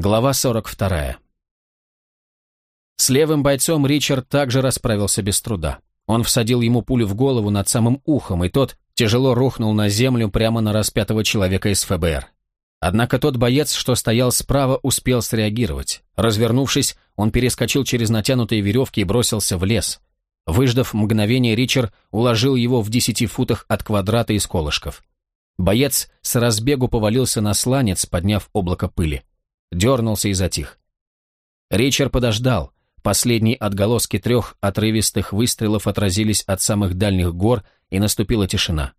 Глава 42. С левым бойцом Ричард также расправился без труда. Он всадил ему пулю в голову над самым ухом, и тот тяжело рухнул на землю прямо на распятого человека из ФБР. Однако тот боец, что стоял справа, успел среагировать. Развернувшись, он перескочил через натянутые веревки и бросился в лес. Выждав мгновение, Ричард уложил его в десяти футах от квадрата из колышков. Боец с разбегу повалился на сланец, подняв облако пыли дернулся и затих. Ричард подождал. Последние отголоски трех отрывистых выстрелов отразились от самых дальних гор, и наступила тишина.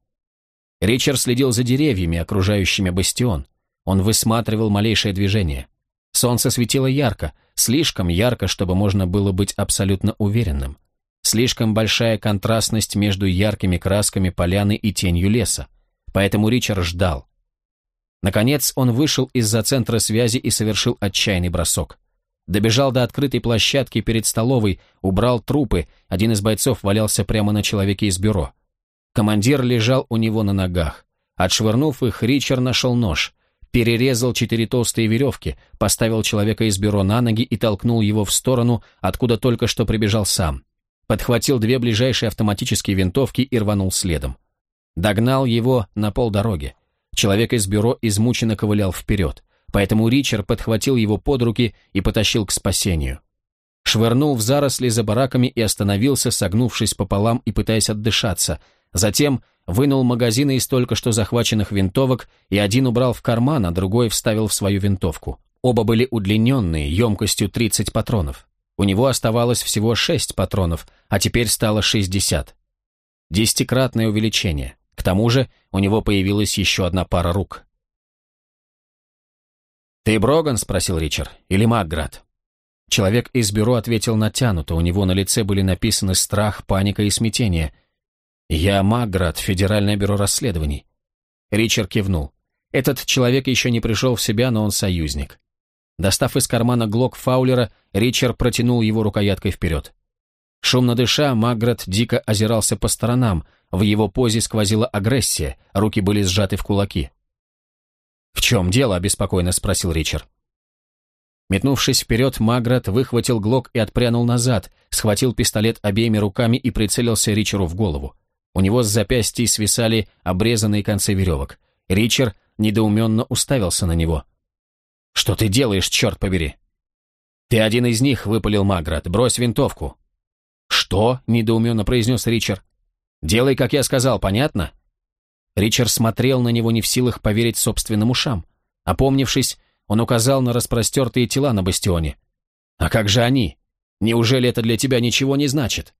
Ричард следил за деревьями, окружающими бастион. Он высматривал малейшее движение. Солнце светило ярко, слишком ярко, чтобы можно было быть абсолютно уверенным. Слишком большая контрастность между яркими красками поляны и тенью леса. Поэтому Ричард ждал. Наконец он вышел из-за центра связи и совершил отчаянный бросок. Добежал до открытой площадки перед столовой, убрал трупы, один из бойцов валялся прямо на человеке из бюро. Командир лежал у него на ногах. Отшвырнув их, Ричард нашел нож, перерезал четыре толстые веревки, поставил человека из бюро на ноги и толкнул его в сторону, откуда только что прибежал сам. Подхватил две ближайшие автоматические винтовки и рванул следом. Догнал его на полдороги. Человек из бюро измученно ковылял вперед, поэтому Ричард подхватил его под руки и потащил к спасению. Швырнул в заросли за бараками и остановился, согнувшись пополам и пытаясь отдышаться. Затем вынул магазины из только что захваченных винтовок и один убрал в карман, а другой вставил в свою винтовку. Оба были удлиненные, емкостью 30 патронов. У него оставалось всего 6 патронов, а теперь стало 60. Десятикратное увеличение. Тому же у него появилась еще одна пара рук. «Ты Броган?» — спросил Ричард. «Или Макград?» Человек из бюро ответил натянуто, у него на лице были написаны страх, паника и смятение. «Я Макград, Федеральное бюро расследований». Ричард кивнул. Этот человек еще не пришел в себя, но он союзник. Достав из кармана глок Фаулера, Ричард протянул его рукояткой вперед. Шумно дыша, Маград дико озирался по сторонам, в его позе сквозила агрессия, руки были сжаты в кулаки. «В чем дело?» – обеспокоенно спросил Ричард. Метнувшись вперед, Маград выхватил глок и отпрянул назад, схватил пистолет обеими руками и прицелился Ричеру в голову. У него с запястья свисали обрезанные концы веревок. Ричард недоуменно уставился на него. «Что ты делаешь, черт побери?» «Ты один из них», — выпалил Маград. «Брось винтовку». «Что?» — недоуменно произнес Ричард. «Делай, как я сказал, понятно?» Ричард смотрел на него не в силах поверить собственным ушам. Опомнившись, он указал на распростертые тела на бастионе. «А как же они? Неужели это для тебя ничего не значит?»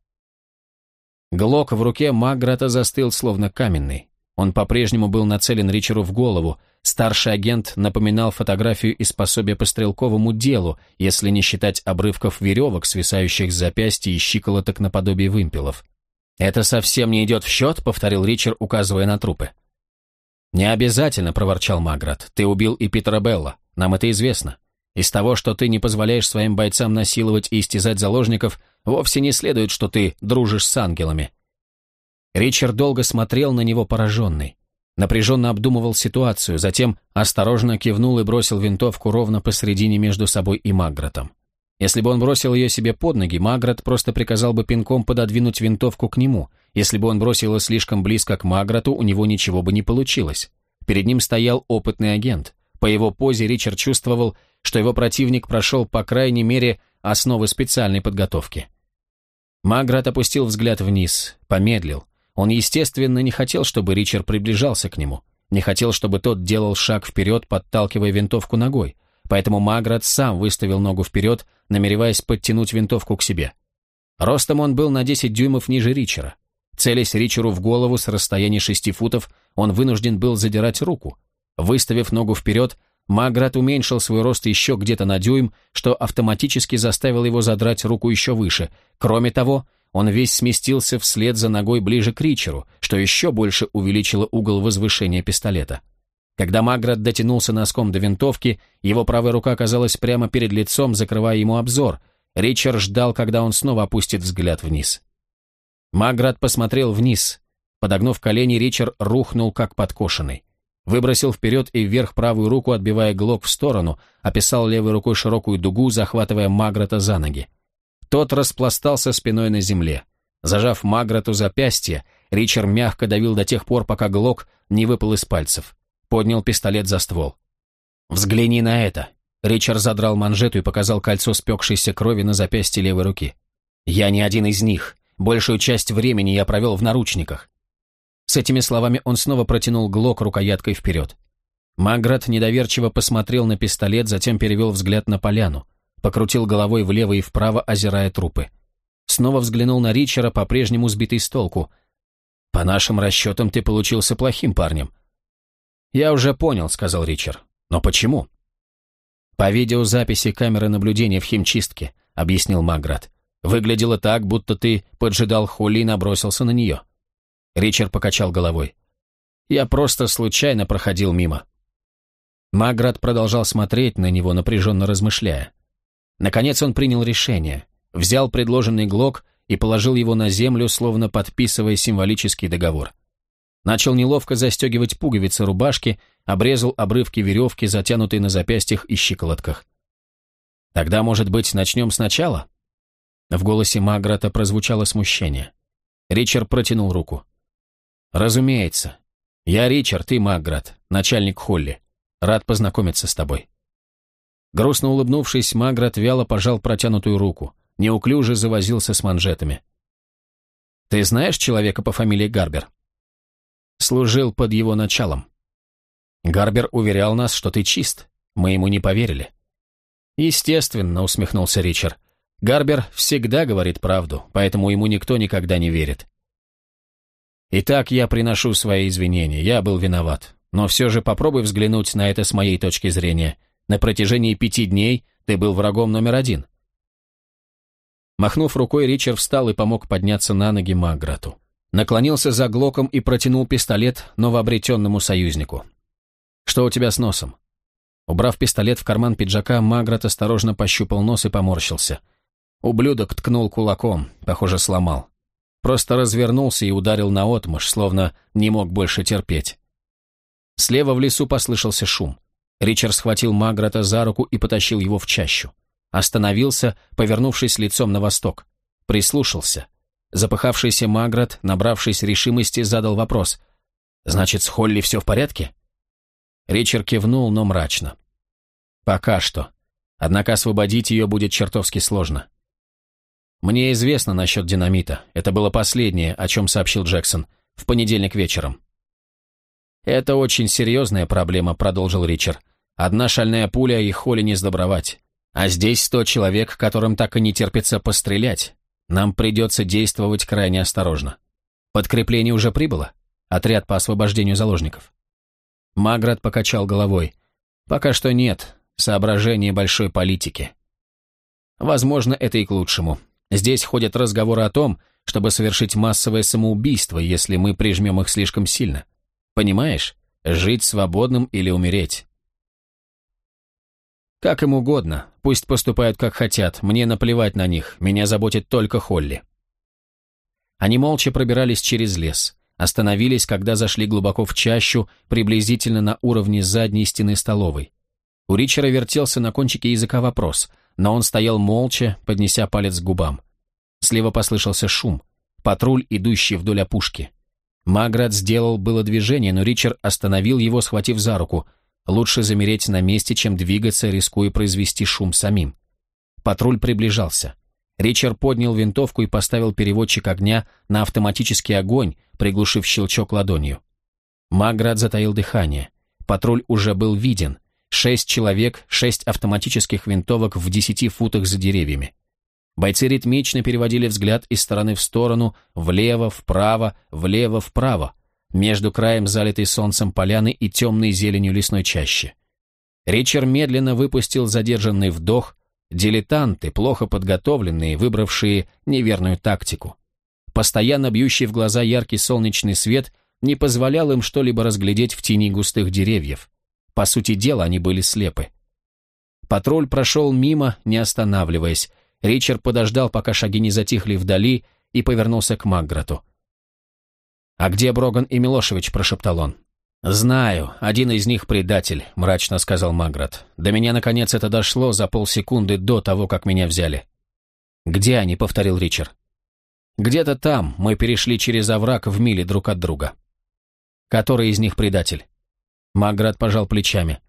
Глок в руке Маграта застыл, словно каменный. Он по-прежнему был нацелен Ричеру в голову. Старший агент напоминал фотографию из пособия по стрелковому делу, если не считать обрывков веревок, свисающих с запястья и щиколоток наподобие вымпелов. «Это совсем не идет в счет», — повторил Ричард, указывая на трупы. «Не обязательно», — проворчал Маград. «Ты убил и Питера Белла. Нам это известно. Из того, что ты не позволяешь своим бойцам насиловать и истязать заложников, вовсе не следует, что ты дружишь с ангелами». Ричард долго смотрел на него пораженный. Напряженно обдумывал ситуацию, затем осторожно кивнул и бросил винтовку ровно посредине между собой и Магратом. Если бы он бросил ее себе под ноги, Маград просто приказал бы пинком пододвинуть винтовку к нему. Если бы он бросил ее слишком близко к Маграту, у него ничего бы не получилось. Перед ним стоял опытный агент. По его позе Ричард чувствовал, что его противник прошел, по крайней мере, основы специальной подготовки. Маград опустил взгляд вниз, помедлил. Он, естественно, не хотел, чтобы Ричард приближался к нему. Не хотел, чтобы тот делал шаг вперед, подталкивая винтовку ногой поэтому Маград сам выставил ногу вперед, намереваясь подтянуть винтовку к себе. Ростом он был на 10 дюймов ниже Ричера. Целясь Ричеру в голову с расстояния 6 футов, он вынужден был задирать руку. Выставив ногу вперед, Маград уменьшил свой рост еще где-то на дюйм, что автоматически заставило его задрать руку еще выше. Кроме того, он весь сместился вслед за ногой ближе к Ричеру, что еще больше увеличило угол возвышения пистолета. Когда Маград дотянулся носком до винтовки, его правая рука оказалась прямо перед лицом, закрывая ему обзор. Ричард ждал, когда он снова опустит взгляд вниз. Маград посмотрел вниз. Подогнув колени, Ричард рухнул, как подкошенный. Выбросил вперед и вверх правую руку, отбивая глок в сторону, описал левой рукой широкую дугу, захватывая Маграта за ноги. Тот распластался спиной на земле. Зажав Маграту запястье, Ричард мягко давил до тех пор, пока глок не выпал из пальцев. Поднял пистолет за ствол. «Взгляни на это!» Ричард задрал манжету и показал кольцо спекшейся крови на запястье левой руки. «Я не один из них. Большую часть времени я провел в наручниках». С этими словами он снова протянул глок рукояткой вперед. Маград недоверчиво посмотрел на пистолет, затем перевел взгляд на поляну, покрутил головой влево и вправо, озирая трупы. Снова взглянул на Ричера, по-прежнему сбитый с толку. «По нашим расчетам ты получился плохим парнем». «Я уже понял», — сказал Ричард. «Но почему?» «По видеозаписи камеры наблюдения в химчистке», — объяснил Маград. «Выглядело так, будто ты поджидал Холли и набросился на нее». Ричард покачал головой. «Я просто случайно проходил мимо». Маград продолжал смотреть на него, напряженно размышляя. Наконец он принял решение, взял предложенный глок и положил его на землю, словно подписывая символический договор. Начал неловко застегивать пуговицы рубашки, обрезал обрывки веревки, затянутые на запястьях и щиколотках. «Тогда, может быть, начнем сначала?» В голосе Маграта прозвучало смущение. Ричард протянул руку. «Разумеется. Я Ричард, ты Маграт, начальник Холли. Рад познакомиться с тобой». Грустно улыбнувшись, Маграт вяло пожал протянутую руку, неуклюже завозился с манжетами. «Ты знаешь человека по фамилии Гарбер?» служил под его началом. Гарбер уверял нас, что ты чист. Мы ему не поверили. Естественно, усмехнулся Ричард. Гарбер всегда говорит правду, поэтому ему никто никогда не верит. Итак, я приношу свои извинения, я был виноват. Но все же попробуй взглянуть на это с моей точки зрения. На протяжении пяти дней ты был врагом номер один. Махнув рукой, Ричард встал и помог подняться на ноги Маграту наклонился за Глоком и протянул пистолет новообретенному союзнику. «Что у тебя с носом?» Убрав пистолет в карман пиджака, Магрот осторожно пощупал нос и поморщился. Ублюдок ткнул кулаком, похоже, сломал. Просто развернулся и ударил наотмашь, словно не мог больше терпеть. Слева в лесу послышался шум. Ричард схватил Маграта за руку и потащил его в чащу. Остановился, повернувшись лицом на восток. Прислушался — Запыхавшийся Маград, набравшись решимости, задал вопрос. «Значит, с Холли все в порядке?» Ричард кивнул, но мрачно. «Пока что. Однако освободить ее будет чертовски сложно». «Мне известно насчет динамита. Это было последнее, о чем сообщил Джексон, в понедельник вечером». «Это очень серьезная проблема», — продолжил Ричард. «Одна шальная пуля и Холли не сдобровать. А здесь сто человек, которым так и не терпится пострелять. Нам придется действовать крайне осторожно. Подкрепление уже прибыло? Отряд по освобождению заложников. Маград покачал головой. Пока что нет. Соображение большой политики. Возможно, это и к лучшему. Здесь ходят разговоры о том, чтобы совершить массовое самоубийство, если мы прижмем их слишком сильно. Понимаешь? Жить свободным или умереть. Как им угодно, пусть поступают как хотят, мне наплевать на них, меня заботит только Холли. Они молча пробирались через лес, остановились, когда зашли глубоко в чащу, приблизительно на уровне задней стены столовой. У Ричера вертелся на кончике языка вопрос, но он стоял молча, поднеся палец к губам. Слева послышался шум, патруль, идущий вдоль опушки. Маград сделал было движение, но Ричард остановил его, схватив за руку – Лучше замереть на месте, чем двигаться, рискуя произвести шум самим. Патруль приближался. Ричард поднял винтовку и поставил переводчик огня на автоматический огонь, приглушив щелчок ладонью. Маград затаил дыхание. Патруль уже был виден. Шесть человек, шесть автоматических винтовок в десяти футах за деревьями. Бойцы ритмично переводили взгляд из стороны в сторону, влево, вправо, влево, вправо, между краем залитой солнцем поляны и темной зеленью лесной чащи. Ричард медленно выпустил задержанный вдох, дилетанты, плохо подготовленные, выбравшие неверную тактику. Постоянно бьющий в глаза яркий солнечный свет не позволял им что-либо разглядеть в тени густых деревьев. По сути дела, они были слепы. Патруль прошел мимо, не останавливаясь. Ричард подождал, пока шаги не затихли вдали, и повернулся к Магграту. «А где Броган и Милошевич?» – прошептал он. «Знаю, один из них предатель», — мрачно сказал Маград. «До меня, наконец, это дошло за полсекунды до того, как меня взяли». «Где они?» — повторил Ричард. «Где-то там мы перешли через овраг в миле друг от друга». «Который из них предатель?» Маград пожал плечами.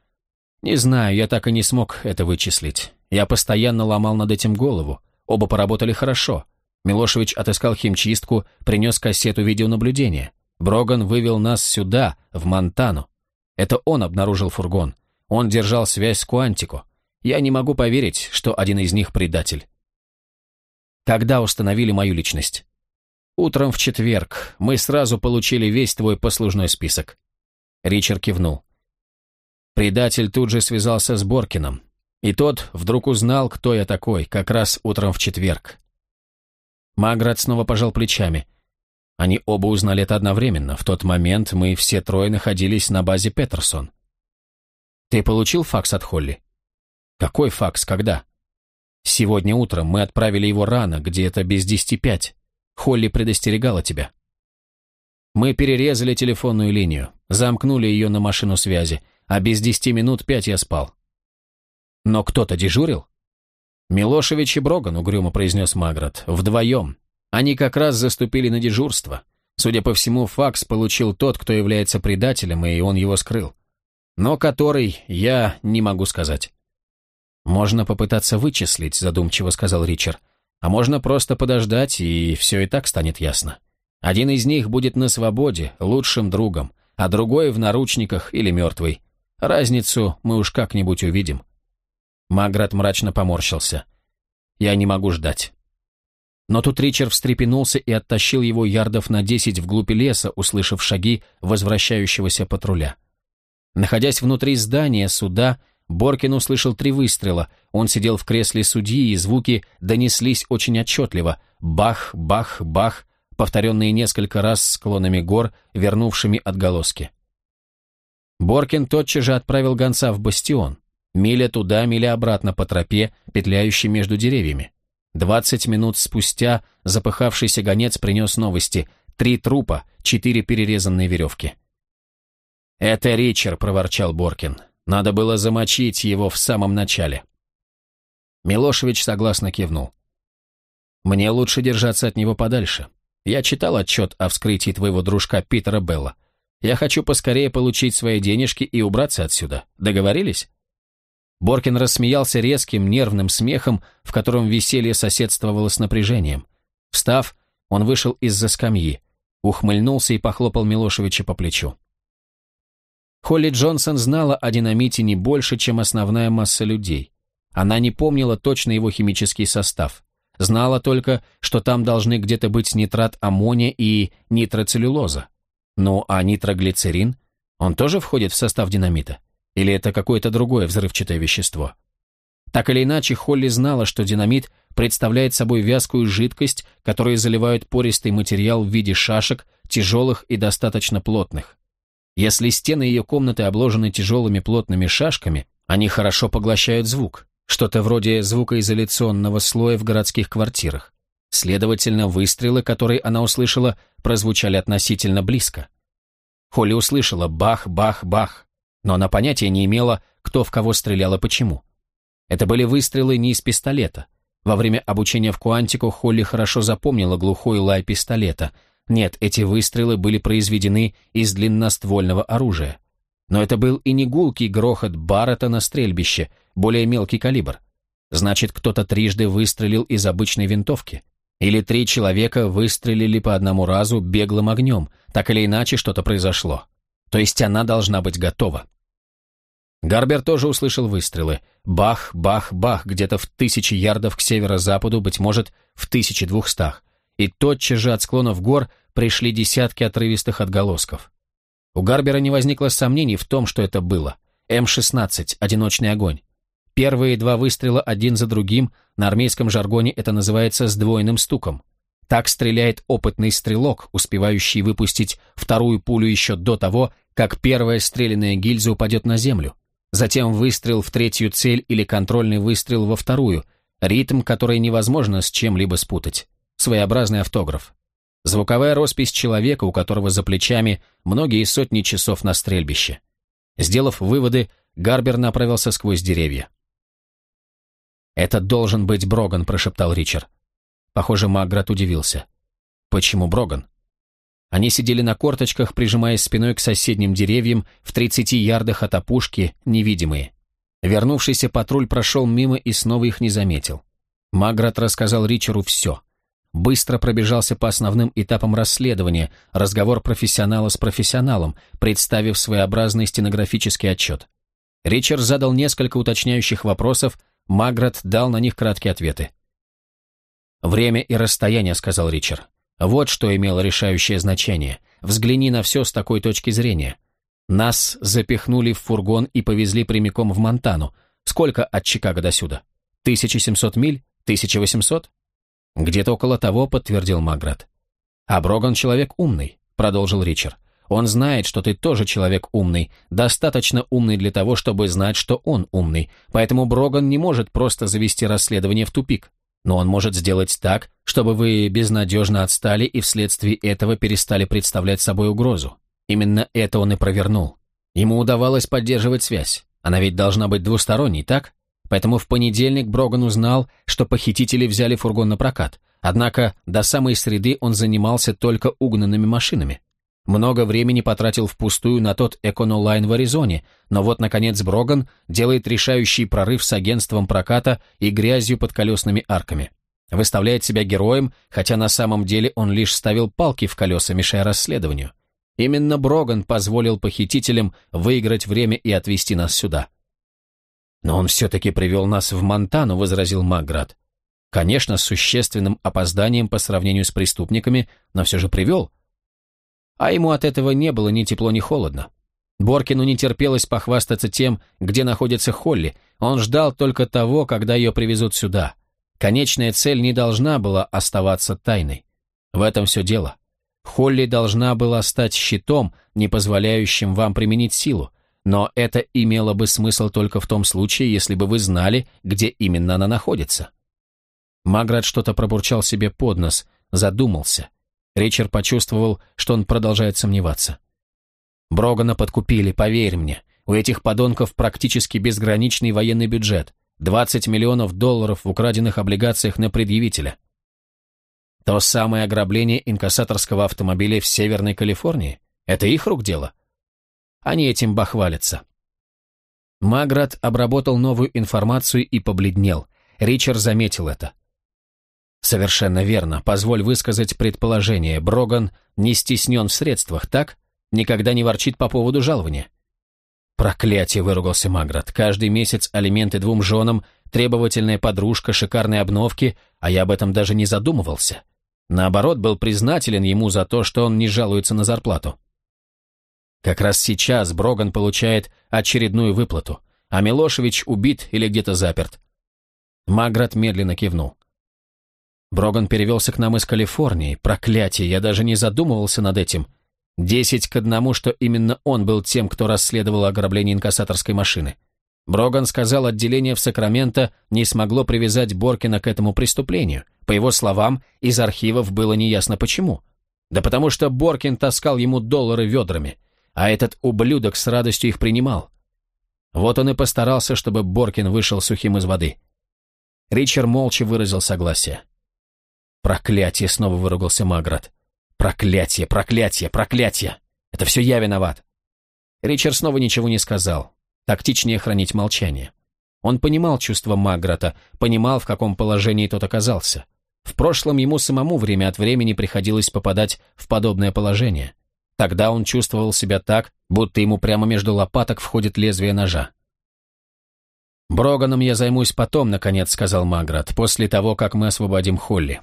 «Не знаю, я так и не смог это вычислить. Я постоянно ломал над этим голову. Оба поработали хорошо. Милошевич отыскал химчистку, принес кассету видеонаблюдения. Броган вывел нас сюда, в Монтану. Это он обнаружил фургон. Он держал связь с Куантико. Я не могу поверить, что один из них предатель. Когда установили мою личность? Утром в четверг. Мы сразу получили весь твой послужной список. Ричард кивнул. Предатель тут же связался с Боркином. И тот вдруг узнал, кто я такой, как раз утром в четверг. Маград снова пожал плечами. Они оба узнали это одновременно. В тот момент мы все трое находились на базе Петерсон. Ты получил факс от Холли? Какой факс? Когда? Сегодня утром мы отправили его рано, где-то без десяти пять. Холли предостерегала тебя. Мы перерезали телефонную линию, замкнули ее на машину связи, а без десяти минут пять я спал. Но кто-то дежурил? Милошевич и Броган, угрюмо произнес Маград, вдвоем, они как раз заступили на дежурство. Судя по всему, факс получил тот, кто является предателем, и он его скрыл. Но который, я не могу сказать. «Можно попытаться вычислить», — задумчиво сказал Ричард. «А можно просто подождать, и все и так станет ясно. Один из них будет на свободе, лучшим другом, а другой в наручниках или мертвый. Разницу мы уж как-нибудь увидим». Маград мрачно поморщился. «Я не могу ждать». Но тут Ричард встрепенулся и оттащил его ярдов на десять вглубь леса, услышав шаги возвращающегося патруля. Находясь внутри здания суда, Боркин услышал три выстрела. Он сидел в кресле судьи, и звуки донеслись очень отчетливо. Бах, бах, бах, повторенные несколько раз склонами гор, вернувшими отголоски. Боркин тотчас же отправил гонца в бастион. Миля туда, миля обратно по тропе, петляющей между деревьями. Двадцать минут спустя запыхавшийся гонец принес новости. Три трупа, четыре перерезанные веревки. «Это Ричард», — проворчал Боркин. «Надо было замочить его в самом начале». Милошевич согласно кивнул. «Мне лучше держаться от него подальше. Я читал отчет о вскрытии твоего дружка Питера Белла. Я хочу поскорее получить свои денежки и убраться отсюда. Договорились?» Боркин рассмеялся резким, нервным смехом, в котором веселье соседствовало с напряжением. Встав, он вышел из-за скамьи, ухмыльнулся и похлопал Милошевича по плечу. Холли Джонсон знала о динамите не больше, чем основная масса людей. Она не помнила точно его химический состав. Знала только, что там должны где-то быть нитрат аммония и нитроцеллюлоза. Ну а нитроглицерин? Он тоже входит в состав динамита? Или это какое-то другое взрывчатое вещество? Так или иначе, Холли знала, что динамит представляет собой вязкую жидкость, которую заливают пористый материал в виде шашек, тяжелых и достаточно плотных. Если стены ее комнаты обложены тяжелыми плотными шашками, они хорошо поглощают звук, что-то вроде звукоизоляционного слоя в городских квартирах. Следовательно, выстрелы, которые она услышала, прозвучали относительно близко. Холли услышала бах-бах-бах но она понятия не имела, кто в кого стрелял и почему. Это были выстрелы не из пистолета. Во время обучения в Куантику Холли хорошо запомнила глухой лай пистолета. Нет, эти выстрелы были произведены из длинноствольного оружия. Но это был и не гулкий грохот Баррета на стрельбище, более мелкий калибр. Значит, кто-то трижды выстрелил из обычной винтовки. Или три человека выстрелили по одному разу беглым огнем. Так или иначе, что-то произошло. То есть она должна быть готова. Гарбер тоже услышал выстрелы. Бах, бах, бах, где-то в тысячи ярдов к северо-западу, быть может, в тысячи двухстах. И тотчас же от склонов гор пришли десятки отрывистых отголосков. У Гарбера не возникло сомнений в том, что это было. М-16, одиночный огонь. Первые два выстрела один за другим, на армейском жаргоне это называется сдвоенным стуком. Так стреляет опытный стрелок, успевающий выпустить вторую пулю еще до того, как первая стрелянная гильза упадет на землю. Затем выстрел в третью цель или контрольный выстрел во вторую, ритм, который невозможно с чем-либо спутать. Своеобразный автограф. Звуковая роспись человека, у которого за плечами многие сотни часов на стрельбище. Сделав выводы, Гарбер направился сквозь деревья. «Это должен быть Броган», — прошептал Ричард. Похоже, Маград удивился. «Почему Броган?» Они сидели на корточках, прижимаясь спиной к соседним деревьям, в 30 ярдах от опушки, невидимые. Вернувшийся патруль прошел мимо и снова их не заметил. Маград рассказал Ричеру все. Быстро пробежался по основным этапам расследования, разговор профессионала с профессионалом, представив своеобразный стенографический отчет. Ричард задал несколько уточняющих вопросов, Маград дал на них краткие ответы. «Время и расстояние», — сказал Ричард. «Вот что имело решающее значение. Взгляни на все с такой точки зрения. Нас запихнули в фургон и повезли прямиком в Монтану. Сколько от Чикаго до сюда? 1700 миль? 1800? Где-то около того, подтвердил Маград. А Броган человек умный, продолжил Ричард. Он знает, что ты тоже человек умный, достаточно умный для того, чтобы знать, что он умный, поэтому Броган не может просто завести расследование в тупик. Но он может сделать так, чтобы вы безнадежно отстали и вследствие этого перестали представлять собой угрозу. Именно это он и провернул. Ему удавалось поддерживать связь. Она ведь должна быть двусторонней, так? Поэтому в понедельник Броган узнал, что похитители взяли фургон на прокат. Однако до самой среды он занимался только угнанными машинами. Много времени потратил впустую на тот Эконолайн в Аризоне, но вот, наконец, Броган делает решающий прорыв с агентством проката и грязью под колесными арками. Выставляет себя героем, хотя на самом деле он лишь ставил палки в колеса, мешая расследованию. Именно Броган позволил похитителям выиграть время и отвезти нас сюда. «Но он все-таки привел нас в Монтану», — возразил Макград. «Конечно, с существенным опозданием по сравнению с преступниками, но все же привел». А ему от этого не было ни тепло, ни холодно. Боркину не терпелось похвастаться тем, где находится Холли. Он ждал только того, когда ее привезут сюда. Конечная цель не должна была оставаться тайной. В этом все дело. Холли должна была стать щитом, не позволяющим вам применить силу, но это имело бы смысл только в том случае, если бы вы знали, где именно она находится. Маград что-то пробурчал себе под нос, задумался. Ричард почувствовал, что он продолжает сомневаться. Брогана подкупили, поверь мне. У этих подонков практически безграничный военный бюджет. 20 миллионов долларов в украденных облигациях на предъявителя. То самое ограбление инкассаторского автомобиля в Северной Калифорнии? Это их рук дело? Они этим бахвалятся. Маград обработал новую информацию и побледнел. Ричард заметил это. Совершенно верно. Позволь высказать предположение. Броган не стеснен в средствах, так? Никогда не ворчит по поводу жалования. Проклятие, выругался Маград. Каждый месяц алименты двум женам, требовательная подружка, шикарные обновки, а я об этом даже не задумывался. Наоборот, был признателен ему за то, что он не жалуется на зарплату. Как раз сейчас Броган получает очередную выплату, а Милошевич убит или где-то заперт. Маград медленно кивнул. Броган перевелся к нам из Калифорнии. Проклятие, я даже не задумывался над этим. Десять к одному, что именно он был тем, кто расследовал ограбление инкассаторской машины. Броган сказал, отделение в Сакраменто не смогло привязать Боркина к этому преступлению. По его словам, из архивов было неясно почему. Да потому что Боркин таскал ему доллары ведрами, а этот ублюдок с радостью их принимал. Вот он и постарался, чтобы Боркин вышел сухим из воды. Ричард молча выразил согласие. «Проклятие!» — снова выругался Маград. «Проклятие! Проклятие! Проклятие! Это все я виноват!» Ричард снова ничего не сказал. Тактичнее хранить молчание. Он понимал чувства Маграта, понимал, в каком положении тот оказался. В прошлом ему самому время от времени приходилось попадать в подобное положение. Тогда он чувствовал себя так, будто ему прямо между лопаток входит лезвие ножа. «Броганом я займусь потом», — наконец сказал Маград, «после того, как мы освободим Холли.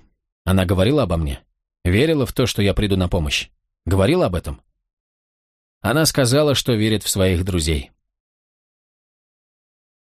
Она говорила обо мне? Верила в то, что я приду на помощь? Говорила об этом?» Она сказала, что верит в своих друзей.